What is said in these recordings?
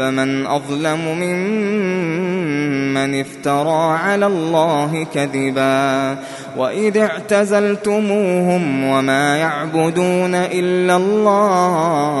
فمن أظلم ممن افترى على الله كذبا وإذ اعتزلتموهم وما يعبدون إلا الله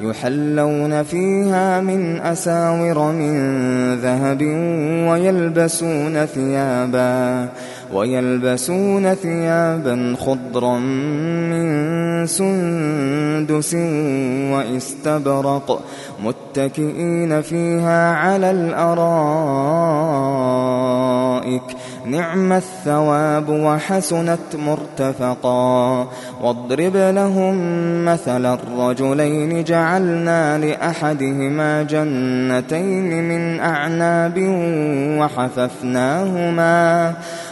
يحلون فيها من أساور من ذهب ويلبسون ثيابا ويلبسون ثيابا خضرا من سندس واستبرق متكئين فيها على الأرائك. نعم الثواب وحسنت مرتفقا. واضرب لهم مثل الرجلين. جعلنا لأحدهما جنتين من أعناب وحففناهما.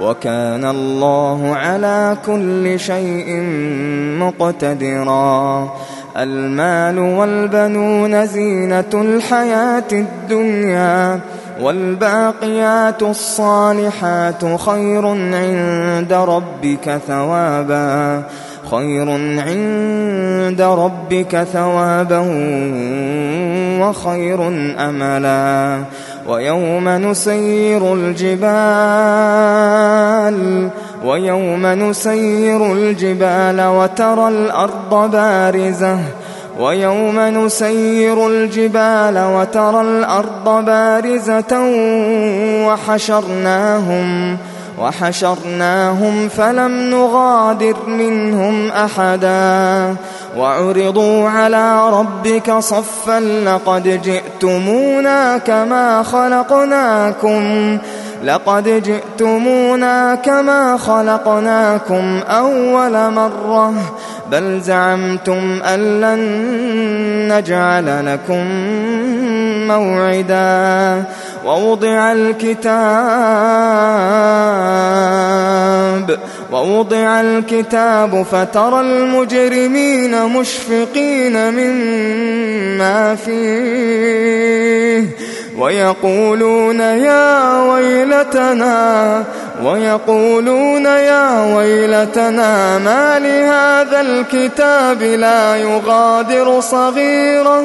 وكان الله على كل شيء مقتدرا. المال والبنون زينة الحياة الدنيا والباقيات الصالحات خير عند ربك ثوابا. خير عند ربك ثوابا وخير أملا. ويوم نسير الجبال ويوم نسير الجبال وترى الأرض بارزة ويوم نسير الجبال وترى الأرض بارزة وحشرناهم. وحشرناهم فلم نغادر منهم أحدا وعرضوا على ربك صفا لقد جئتمونا كما خلقناكم لقد جئتمونا كما خلقناكم أول مرة بل زعمتم أن لن نجعل لكم موعدا ووضع الكتاب ووضع الكتاب فترى المجرمين مشفقين مما فيه. ويقولون يا ويلتنا ويقولون يا ويلتنا ما لهذا الكتاب لا يغادر صغيرة؟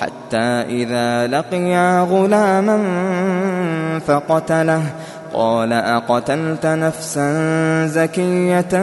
حتى إذا لقيا غلاما فقتله. قال أقتلت نفسا زكية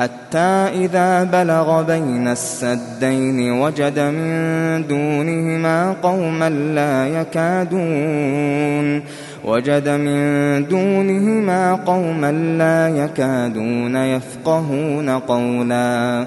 حتى إذا بلغ بين السدين وجد من دونهما قوما لا يكادون. وجد من دونهما قوما لا يكادون يفقهون قولا.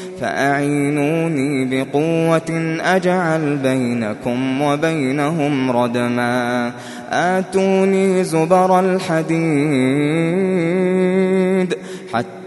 فأعينوني بقوة أجعل بينكم وبينهم ردما. آتوني زبر الحديد حتى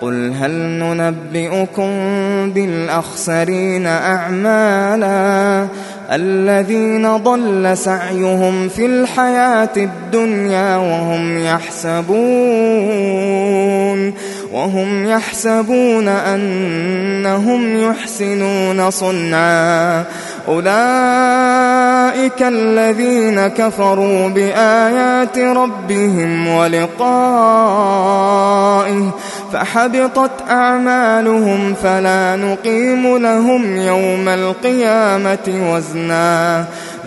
قل هل ننبئكم بالأخسرين أعمالا الذين ضل سعيهم في الحياة الدنيا وهم يحسبون وهم يحسبون أنهم يحسنون صنعا أولئك الذين كفروا بآيات ربهم ولقائه فحبطت أعمالهم فلا نقيم لهم يوم القيامة وزنا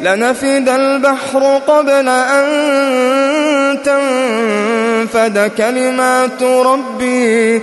لنفد البحر قبل أن تنفد كلمات ربي.